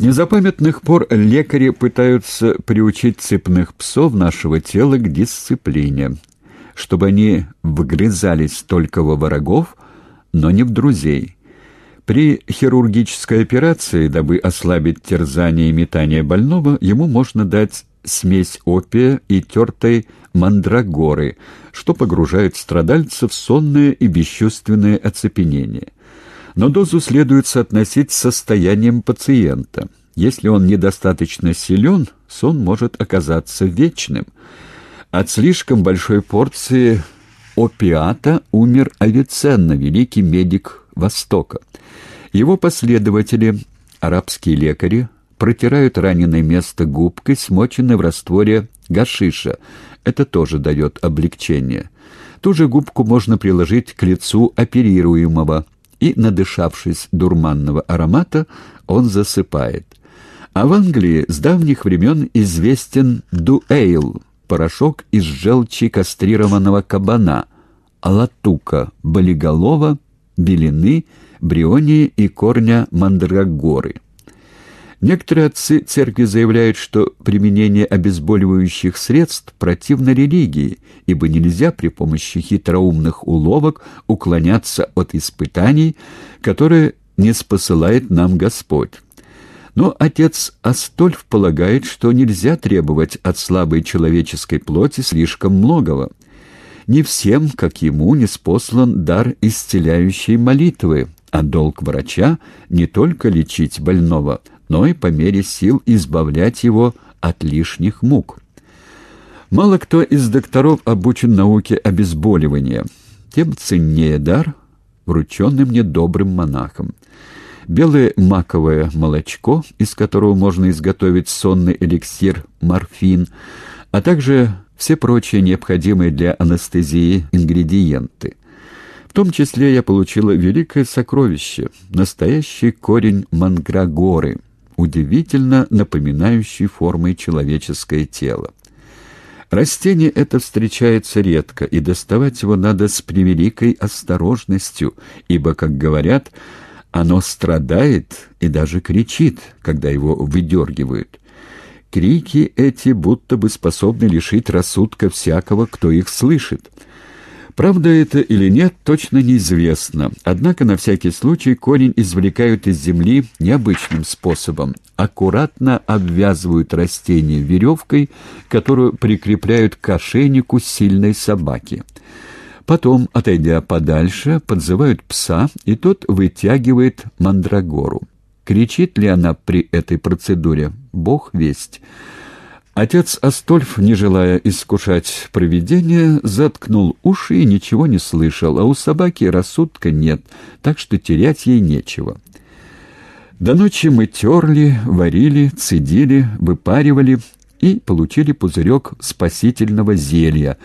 Незапамятных пор лекари пытаются приучить цепных псов нашего тела к дисциплине, чтобы они вгрызались только во врагов, но не в друзей. При хирургической операции, дабы ослабить терзание и метание больного, ему можно дать смесь опия и тертой мандрагоры, что погружает страдальца в сонное и бесчувственное оцепенение. Но дозу следует соотносить с состоянием пациента. Если он недостаточно силен, сон может оказаться вечным. От слишком большой порции опиата умер Авиценна, великий медик Востока. Его последователи, арабские лекари, протирают раненое место губкой, смоченной в растворе гашиша. Это тоже дает облегчение. Ту же губку можно приложить к лицу оперируемого, и, надышавшись дурманного аромата, он засыпает. А в Англии с давних времен известен дуэйл, порошок из желчи кастрированного кабана, алатука, болиголова, белины, брионии и корня мандрагоры. Некоторые отцы церкви заявляют, что применение обезболивающих средств противно религии, ибо нельзя при помощи хитроумных уловок уклоняться от испытаний, которые не спосылает нам Господь. Но отец Астольф полагает, что нельзя требовать от слабой человеческой плоти слишком многого. Не всем, как ему, не спослан дар исцеляющей молитвы, а долг врача не только лечить больного, но и по мере сил избавлять его от лишних мук. Мало кто из докторов обучен науке обезболивания, тем ценнее дар, врученный мне добрым монахом. Белое маковое молочко, из которого можно изготовить сонный эликсир морфин, а также все прочие необходимые для анестезии ингредиенты. В том числе я получила великое сокровище, настоящий корень мандрагоры — удивительно напоминающий формой человеческое тело. Растение это встречается редко, и доставать его надо с превеликой осторожностью, ибо, как говорят, оно страдает и даже кричит, когда его выдергивают. Крики эти будто бы способны лишить рассудка всякого, кто их слышит. Правда это или нет, точно неизвестно. Однако на всякий случай корень извлекают из земли необычным способом. Аккуратно обвязывают растение веревкой, которую прикрепляют к ошейнику сильной собаки. Потом, отойдя подальше, подзывают пса, и тот вытягивает мандрагору. Кричит ли она при этой процедуре? Бог весть. Отец Астольф, не желая искушать провидение, заткнул уши и ничего не слышал, а у собаки рассудка нет, так что терять ей нечего. До ночи мы терли, варили, цедили, выпаривали и получили пузырек спасительного зелья,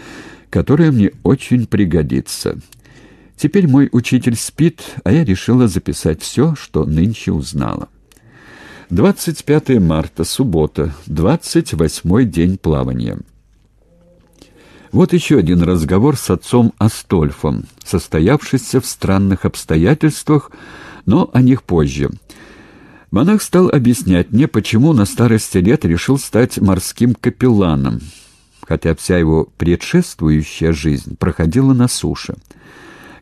которое мне очень пригодится. Теперь мой учитель спит, а я решила записать все, что нынче узнала. 25 марта, суббота, 28 день плавания. Вот еще один разговор с отцом Астольфом, состоявшийся в странных обстоятельствах, но о них позже. Монах стал объяснять мне, почему на старости лет решил стать морским капелланом, хотя вся его предшествующая жизнь проходила на суше.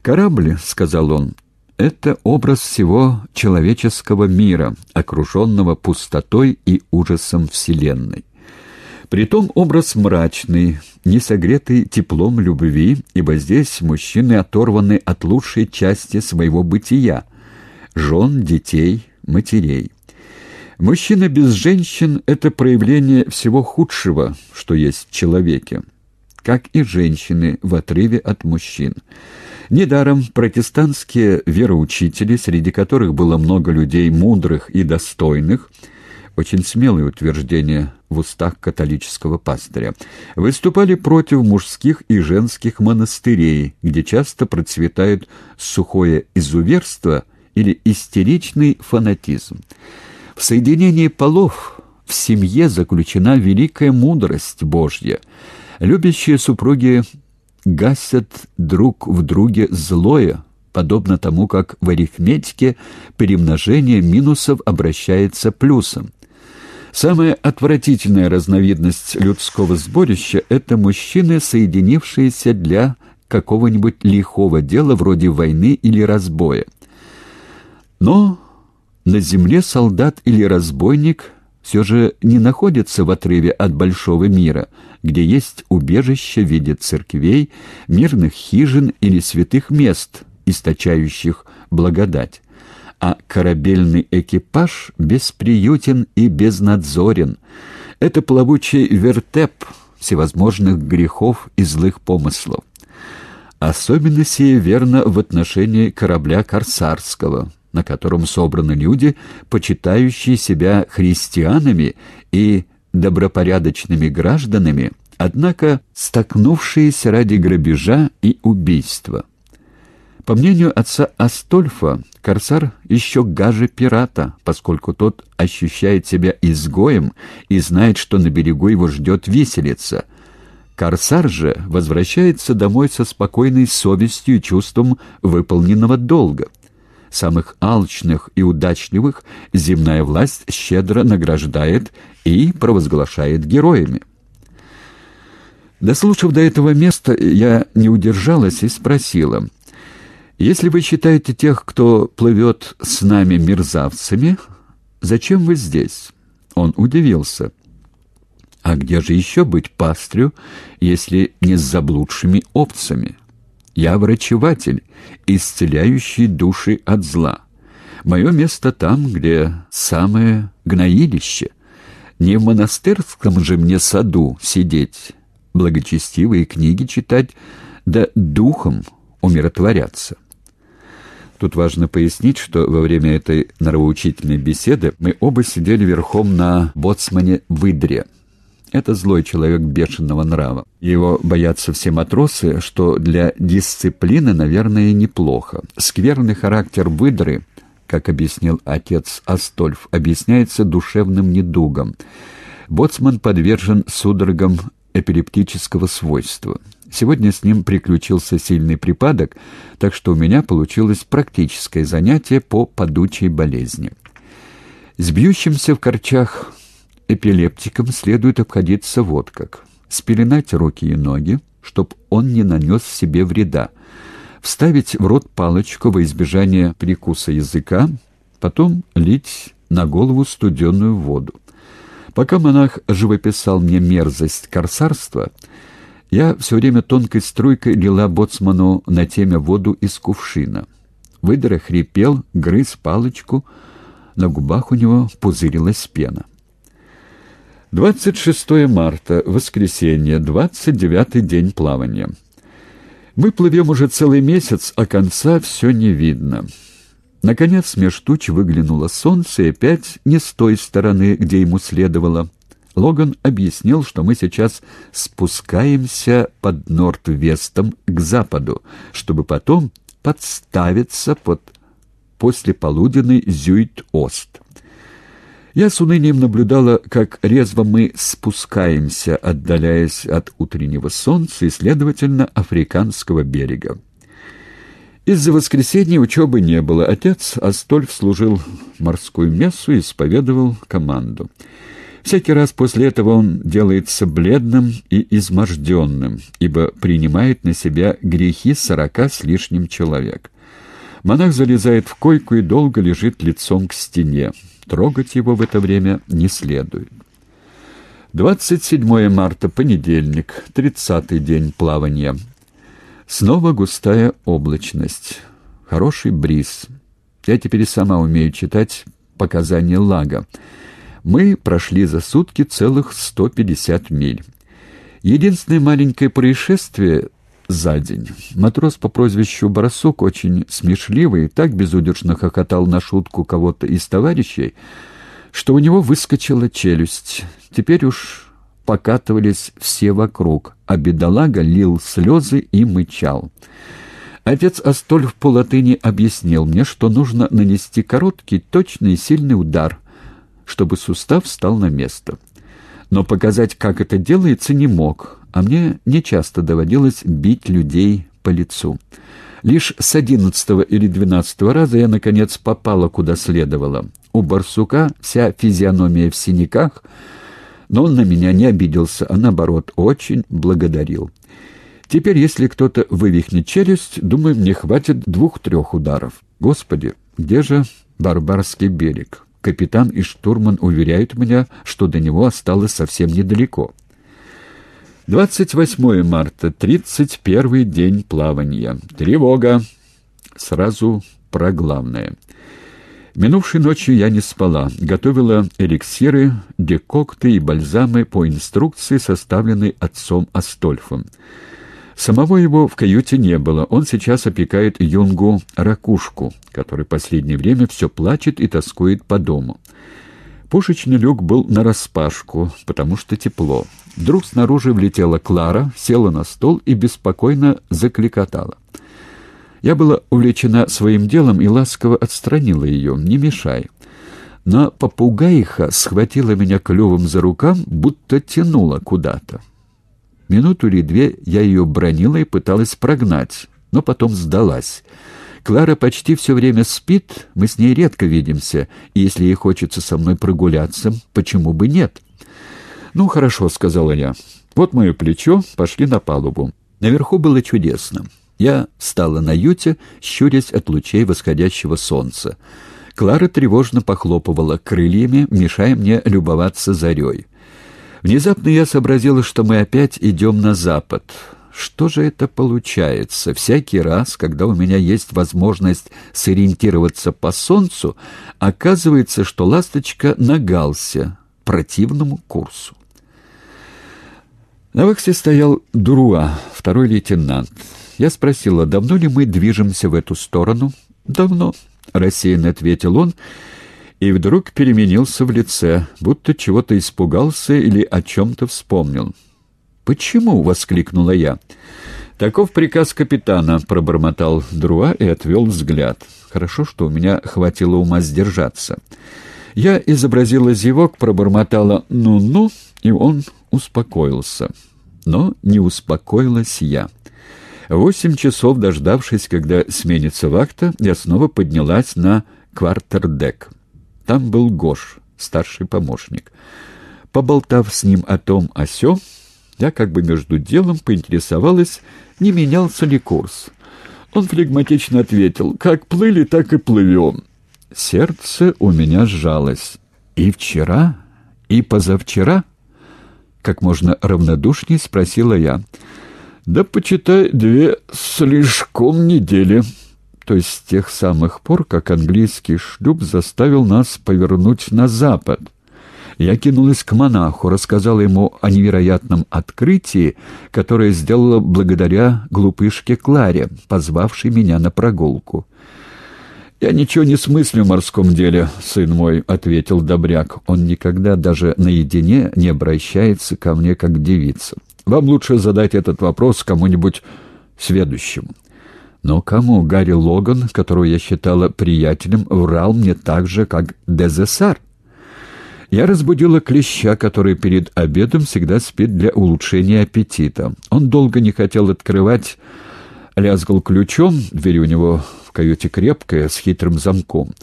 «Корабль, — сказал он, это образ всего человеческого мира, окруженного пустотой и ужасом Вселенной. Притом образ мрачный, не согретый теплом любви, ибо здесь мужчины оторваны от лучшей части своего бытия — жен, детей, матерей. Мужчина без женщин — это проявление всего худшего, что есть в человеке, как и женщины в отрыве от мужчин. Недаром протестантские вероучители, среди которых было много людей мудрых и достойных, очень смелые утверждения в устах католического пастыря, выступали против мужских и женских монастырей, где часто процветают сухое изуверство или истеричный фанатизм. В соединении полов в семье заключена великая мудрость Божья. Любящие супруги гасят друг в друге злое, подобно тому, как в арифметике перемножение минусов обращается плюсом. Самая отвратительная разновидность людского сборища — это мужчины, соединившиеся для какого-нибудь лихого дела вроде войны или разбоя. Но на земле солдат или разбойник все же не находится в отрыве от большого мира, где есть убежище в виде церквей, мирных хижин или святых мест, источающих благодать а корабельный экипаж бесприютен и безнадзорен. Это плавучий вертеп всевозможных грехов и злых помыслов. Особенно сие верно в отношении корабля «Корсарского», на котором собраны люди, почитающие себя христианами и добропорядочными гражданами, однако столкнувшиеся ради грабежа и убийства. По мнению отца Астольфа, корсар еще гаже пирата, поскольку тот ощущает себя изгоем и знает, что на берегу его ждет виселица. Корсар же возвращается домой со спокойной совестью и чувством выполненного долга. Самых алчных и удачливых земная власть щедро награждает и провозглашает героями. Дослушав до этого места, я не удержалась и спросила — если вы считаете тех, кто плывет с нами мерзавцами, зачем вы здесь? Он удивился. А где же еще быть пастрю, если не с заблудшими овцами? Я врачеватель, исцеляющий души от зла. Мое место там, где самое гноилище. Не в монастырском же мне саду сидеть, благочестивые книги читать, да духом умиротворяться. Тут важно пояснить, что во время этой нравоучительной беседы мы оба сидели верхом на боцмане Выдре. Это злой человек бешеного нрава. Его боятся все матросы, что для дисциплины, наверное, неплохо. Скверный характер выдры, как объяснил отец Астольф, объясняется душевным недугом. Боцман подвержен судорогам эпилептического свойства. Сегодня с ним приключился сильный припадок, так что у меня получилось практическое занятие по падучей болезни. С бьющимся в корчах эпилептиком следует обходиться вот как. Спеленать руки и ноги, чтоб он не нанес себе вреда. Вставить в рот палочку во избежание прикуса языка, потом лить на голову студеную воду. Пока монах живописал мне мерзость корсарства, я все время тонкой струйкой лила боцману на теме воду из кувшина. Выдра хрипел, грыз палочку, на губах у него пузырилась пена. 26 марта, воскресенье, 29-й день плавания. Мы плывем уже целый месяц, а конца все не видно. Наконец меж туч выглянуло солнце, и опять не с той стороны, где ему следовало. Логан объяснил, что мы сейчас спускаемся под Норд-Вестом к западу, чтобы потом подставиться под послеполуденный Зюит-Ост. Я с унынием наблюдала, как резво мы спускаемся, отдаляясь от утреннего солнца и, следовательно, африканского берега. Из-за воскресенья учебы не было. Отец Астольф служил морскую мессу и исповедовал команду. Всякий раз после этого он делается бледным и изможденным, ибо принимает на себя грехи сорока с лишним человек. Монах залезает в койку и долго лежит лицом к стене. Трогать его в это время не следует. 27 марта, понедельник, 30-й день плавания. Снова густая облачность. Хороший бриз. Я теперь сама умею читать показания лага. Мы прошли за сутки целых 150 миль. Единственное маленькое происшествие за день. Матрос по прозвищу Барсук, очень смешливый, так безудержно хохотал на шутку кого-то из товарищей, что у него выскочила челюсть. Теперь уж покатывались все вокруг, а бедолага лил слезы и мычал. Отец Астольф по латыни объяснил мне, что нужно нанести короткий, точный и сильный удар, чтобы сустав встал на место. Но показать, как это делается, не мог, а мне нечасто доводилось бить людей по лицу. Лишь с одиннадцатого или двенадцатого раза я, наконец, попала куда следовало. У барсука вся физиономия в синяках, но он на меня не обиделся, а наоборот, очень благодарил. Теперь, если кто-то вывихнет челюсть, думаю, мне хватит двух-трех ударов. Господи, где же Барбарский берег? Капитан и штурман уверяют меня, что до него осталось совсем недалеко. 28 марта, 31 день плавания. Тревога. Сразу про главное. Минувшей ночью я не спала, готовила эликсиры, декокты и бальзамы по инструкции, составленной отцом Астольфом. Самого его в каюте не было. Он сейчас опекает юнгу Ракушку, который последнее время все плачет и тоскует по дому. Пушечный люк был нараспашку, потому что тепло. Вдруг снаружи влетела Клара, села на стол и беспокойно закликотала. Я была увлечена своим делом и ласково отстранила ее, не мешай. Но попугаиха схватила меня клювом за рукав, будто тянула куда-то. Минуту или две я ее бронила и пыталась прогнать, но потом сдалась. Клара почти все время спит, мы с ней редко видимся, и если ей хочется со мной прогуляться, почему бы нет? «Ну, хорошо», — сказала я. «Вот мое плечо, пошли на палубу». Наверху было чудесно. Я стала на юте, щурясь от лучей восходящего солнца. Клара тревожно похлопывала крыльями, мешая мне любоваться зарей. Внезапно я сообразила, что мы опять идем на запад. Что же это получается? Всякий раз, когда у меня есть возможность сориентироваться по солнцу, оказывается, что ласточка нагался противному курсу. На вахте стоял Друа, второй лейтенант. Я спросила, давно ли мы движемся в эту сторону? «Давно», — рассеянно ответил он, — и вдруг переменился в лице, будто чего-то испугался или о чем-то вспомнил. «Почему?» — воскликнула я. «Таков приказ капитана», — пробормотал Друа и отвел взгляд. «Хорошо, что у меня хватило ума сдержаться». Я изобразила зевок, пробормотала «ну-ну», и он успокоился. Но не успокоилась я. Восемь часов, дождавшись, когда сменится вахта, я снова поднялась на квартердек. Там был Гош, старший помощник. Поболтав с ним о том о сём, я как бы между делом поинтересовалась, не менялся ли курс. Он флегматично ответил, как плыли, так и плывем. Сердце у меня сжалось. И вчера, и позавчера? Как можно равнодушнее спросила я. Да почитай две слишком недели то есть с тех самых пор, как английский шлюп заставил нас повернуть на запад. Я кинулась к монаху, рассказала ему о невероятном открытии, которое сделала благодаря глупышке Кларе, позвавшей меня на прогулку. «Я ничего не смыслю в морском деле, сын мой», — ответил Добряк. «Он никогда даже наедине не обращается ко мне как девица. Вам лучше задать этот вопрос кому-нибудь следующему». Но кому Гарри Логан, которого я считала приятелем, врал мне так же, как Дезессар? Я разбудила клеща, который перед обедом всегда спит для улучшения аппетита. Он долго не хотел открывать, лязгал ключом, дверь у него каюте крепкая, с хитрым замком.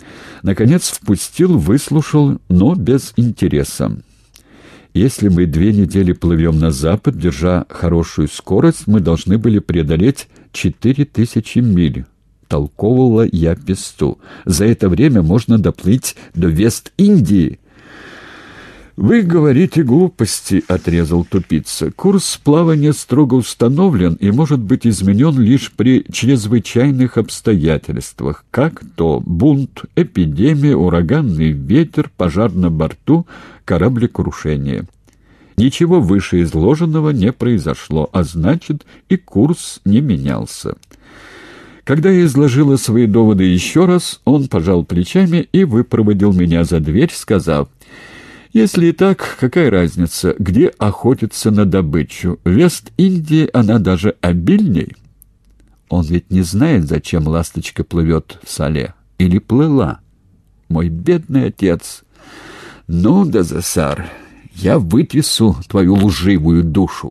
Наконец впустил, выслушал, но без интереса. Если мы две недели плывем на запад, держа хорошую скорость, мы должны были преодолеть четыре тысячи миль. Толковывала я песту. За это время можно доплыть до Вест-Индии. «Вы говорите глупости», — отрезал тупица. «Курс плавания строго установлен и может быть изменен лишь при чрезвычайных обстоятельствах, как то бунт, эпидемия, ураганный ветер, пожар на борту, кораблекрушение. Ничего выше изложенного не произошло, а значит, и курс не менялся». Когда я изложила свои доводы еще раз, он пожал плечами и выпроводил меня за дверь, сказав если и так, какая разница, где охотиться на добычу? Вест-Индии она даже обильней. Он ведь не знает, зачем ласточка плывет в соле. Или плыла. Мой бедный отец. Ну, Дезессар, я вытрясу твою лживую душу.